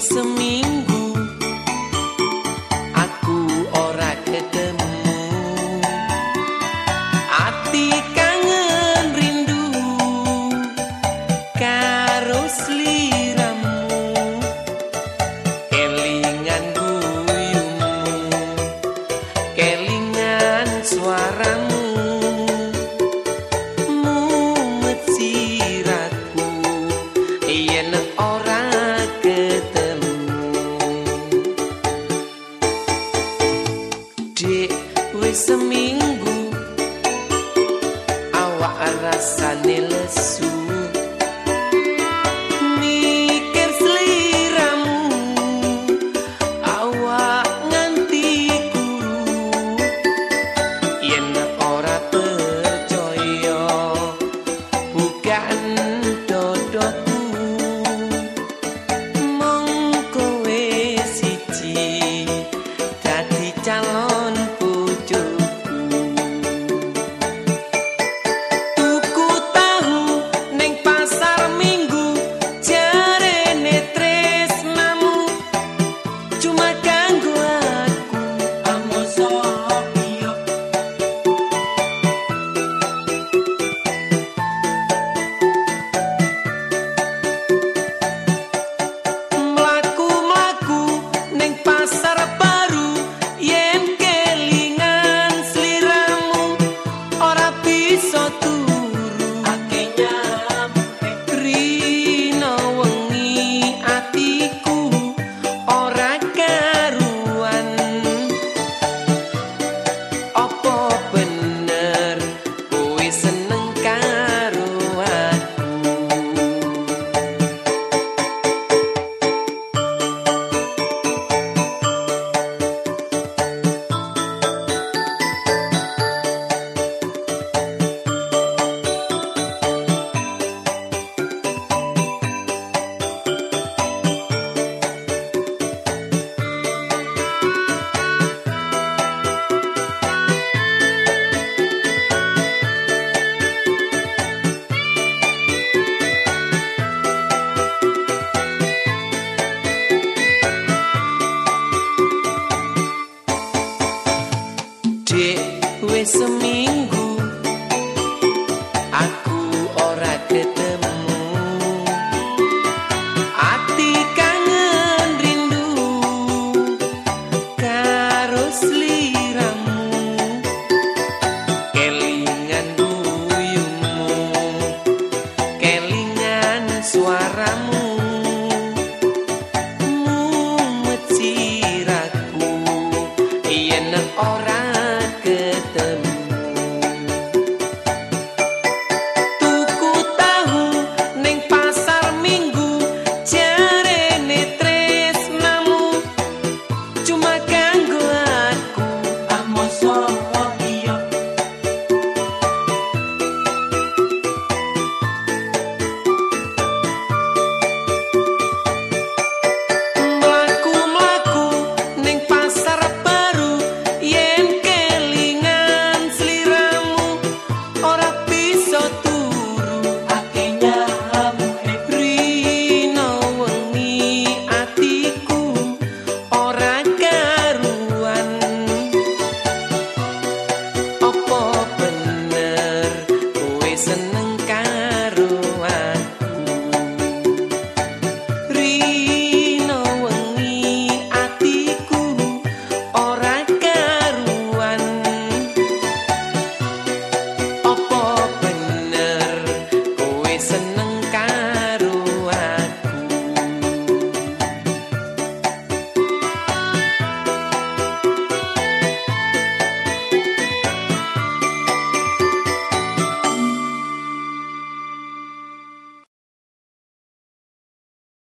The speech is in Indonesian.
seminggu. Aku ora ketemu. Ati wis seminggu. Awak rasa lesu. Mikir seliramu. Awak nganti guru. Yen ora percaya bukan dodot. minggu